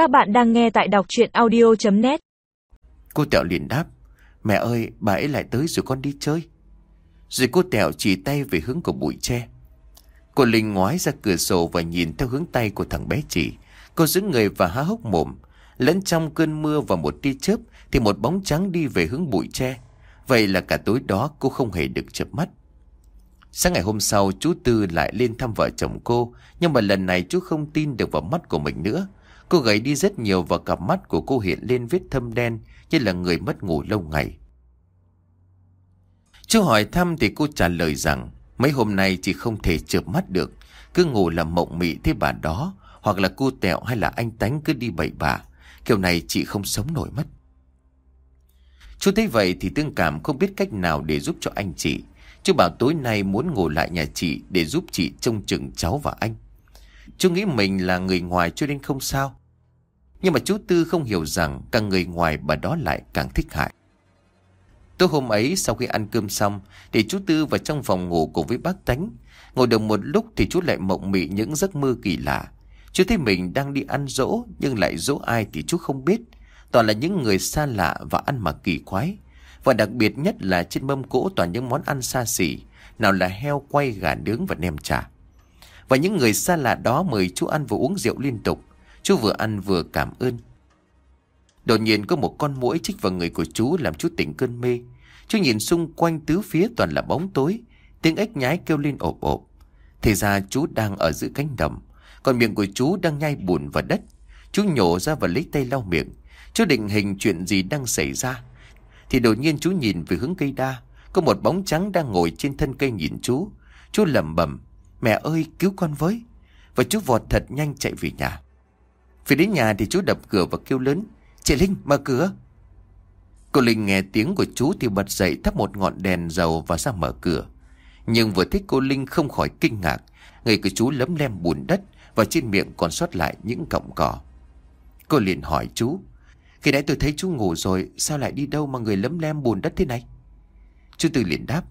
Các bạn đang nghe tại đọc chuyện audio.net Cô Tẹo liền đáp, Mẹ ơi, bà ấy lại tới rồi con đi chơi. Rồi cô Tẹo chỉ tay về hướng của bụi tre. Cô Linh ngoái ra cửa sổ và nhìn theo hướng tay của thằng bé chỉ Cô giữ người và há hốc mồm. Lẫn trong cơn mưa và một tia chớp Thì một bóng trắng đi về hướng bụi tre. Vậy là cả tối đó cô không hề được chợp mắt. Sáng ngày hôm sau, chú Tư lại lên thăm vợ chồng cô, Nhưng mà lần này chú không tin được vào mắt của mình nữa. Cô gầy đi rất nhiều và cặp mắt của cô hiện lên vết thâm đen Như là người mất ngủ lâu ngày. Chú hỏi thăm thì cô trả lời rằng, Mấy hôm nay chị không thể chợp mắt được. Cứ ngủ là mộng mị thế bà đó, Hoặc là cô tẹo hay là anh tánh cứ đi bậy bạ Kiểu này chị không sống nổi mất. Chú thấy vậy thì tương cảm không biết cách nào để giúp cho anh chị. Chú bảo tối nay muốn ngủ lại nhà chị để giúp chị trông chừng cháu và anh. Chú nghĩ mình là người ngoài cho nên không sao. Nhưng mà chú Tư không hiểu rằng càng người ngoài bà đó lại càng thích hại. Tối hôm ấy sau khi ăn cơm xong thì chú Tư vào trong phòng ngủ cùng với bác Tánh. Ngồi được một lúc thì chú lại mộng mị những giấc mơ kỳ lạ. Chú thấy mình đang đi ăn dỗ nhưng lại dỗ ai thì chú không biết. Toàn là những người xa lạ và ăn mặc kỳ quái. Và đặc biệt nhất là trên mâm cỗ toàn những món ăn xa xỉ, nào là heo quay, gà nướng và nem chả. Và những người xa lạ đó mời chú ăn và uống rượu liên tục. Chú vừa ăn vừa cảm ơn. Đột nhiên có một con muỗi chích vào người của chú làm chú tỉnh cơn mê. Chú nhìn xung quanh tứ phía toàn là bóng tối, tiếng ếch nhái kêu lên ộp ộp. Thì ra chú đang ở giữa cánh đồng, còn miệng của chú đang nhai bùn và đất. Chú nhổ ra và lấy tay lau miệng. Chú định hình chuyện gì đang xảy ra. Thì đột nhiên chú nhìn về hướng cây đa Có một bóng trắng đang ngồi trên thân cây nhìn chú Chú lẩm bẩm Mẹ ơi cứu con với Và chú vọt thật nhanh chạy về nhà về đến nhà thì chú đập cửa và kêu lớn, Chị Linh, mở cửa. Cô Linh nghe tiếng của chú thì bật dậy thắp một ngọn đèn dầu và ra mở cửa. Nhưng vừa thấy cô Linh không khỏi kinh ngạc, Người của chú lấm lem bùn đất Và trên miệng còn sót lại những cọng cỏ. Cô liền hỏi chú, khi nãy tôi thấy chú ngủ rồi, Sao lại đi đâu mà người lấm lem bùn đất thế này? Chú Tư liền đáp,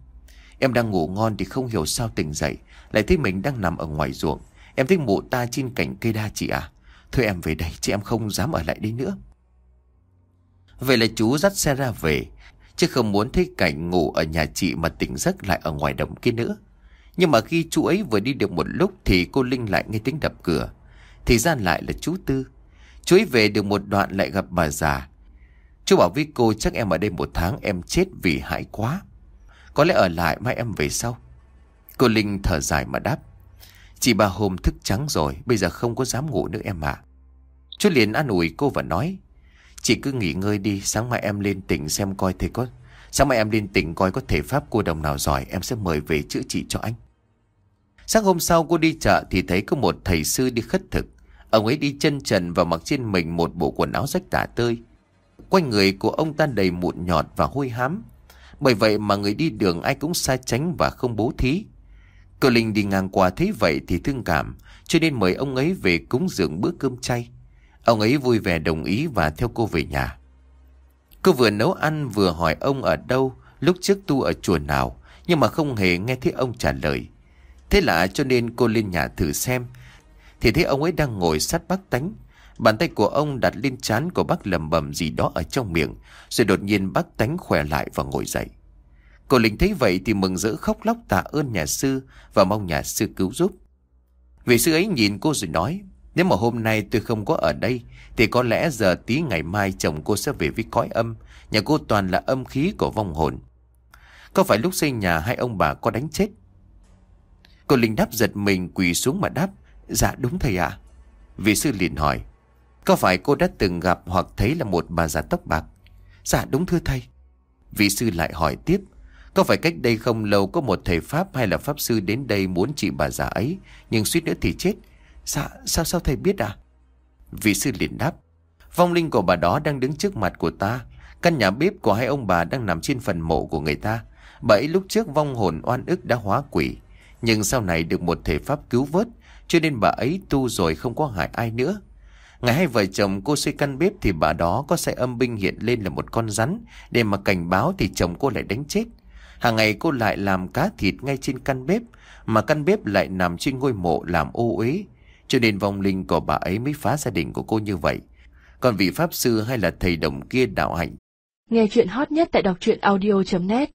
Em đang ngủ ngon thì không hiểu sao tỉnh dậy, Lại thấy mình đang nằm ở ngoài ruộng. Em thấy mụ ta trên cành cây đa chị à? Thôi em về đây chị em không dám ở lại đây nữa Vậy là chú dắt xe ra về, Chứ không muốn thấy cảnh ngủ ở nhà chị Mà tỉnh giấc lại ở ngoài đồng kia nữa Nhưng mà khi chú ấy vừa đi được một lúc Thì cô Linh lại nghe tiếng đập cửa Thì ra lại là chú Tư Chú ấy về được một đoạn lại gặp bà già. Chú bảo với cô chắc em ở đây một tháng em chết vì hại quá. Có lẽ ở lại mai em về sau. Cô Linh thở dài mà đáp. Chị ba hôm thức trắng rồi, bây giờ không có dám ngủ nữa em ạ. Chú liền an ủi cô và nói. Chị cứ nghỉ ngơi đi, sáng mai em lên tỉnh xem coi thầy có... Sáng mai em lên tỉnh coi có thể pháp cô đồng nào giỏi, em sẽ mời về chữa trị cho anh. Sáng hôm sau cô đi chợ thì thấy có một thầy sư đi khất thực. Ông ấy đi chân trần và mặc trên mình một bộ quần áo rách tả tơi. Quanh người của ông ta đầy mụn nhọt và hôi hám. Bởi vậy mà người đi đường ai cũng xa tránh và không bố thí. Cô Linh đi ngang qua thấy vậy thì thương cảm, cho nên mời ông ấy về cúng dường bữa cơm chay. Ông ấy vui vẻ đồng ý và theo cô về nhà. Cô vừa nấu ăn vừa hỏi ông ở đâu, lúc trước tu ở chùa nào, nhưng mà không hề nghe thấy ông trả lời. Thế lạ cho nên cô lên nhà thử xem, thì thấy ông ấy đang ngồi sát bác tánh. Bàn tay của ông đặt lên trán của bác lầm bầm gì đó ở trong miệng, rồi đột nhiên bác tánh khỏe lại và ngồi dậy. Cô Linh thấy vậy thì mừng rỡ khóc lóc tạ ơn nhà sư và mong nhà sư cứu giúp. Vị sư ấy nhìn cô rồi nói, nếu mà hôm nay tôi không có ở đây, thì có lẽ giờ tí ngày mai chồng cô sẽ về với cõi âm, nhà cô toàn là âm khí của vong hồn. Có phải lúc xây nhà hai ông bà có đánh chết? Cô Linh đáp giật mình quỳ xuống mà đáp, Dạ đúng thầy ạ. Vị sư liền hỏi. Có phải cô đã từng gặp hoặc thấy là một bà già tóc bạc? Dạ đúng thưa thầy. Vị sư lại hỏi tiếp. Có phải cách đây không lâu có một thầy Pháp hay là Pháp sư đến đây muốn trị bà già ấy, nhưng suýt nữa thì chết? Dạ, sao sao thầy biết à? Vị sư liền đáp. Vong linh của bà đó đang đứng trước mặt của ta. Căn nhà bếp của hai ông bà đang nằm trên phần mộ của người ta. Bà ấy lúc trước vong hồn oan ức đã hóa quỷ. Nhưng sau này được một thể Pháp cứu vớt cho nên bà ấy tu rồi không có hại ai nữa Ngày hai vợ chồng cô xây căn bếp Thì bà đó có xe âm binh hiện lên là một con rắn Để mà cảnh báo thì chồng cô lại đánh chết Hàng ngày cô lại làm cá thịt ngay trên căn bếp, Mà căn bếp lại nằm trên ngôi mộ làm ô uế. Cho nên vong linh của bà ấy mới phá gia đình của cô như vậy. Còn vị pháp sư hay là thầy đồng kia đạo hạnh. Nghe chuyện hot nhất tại đọc truyện audio.net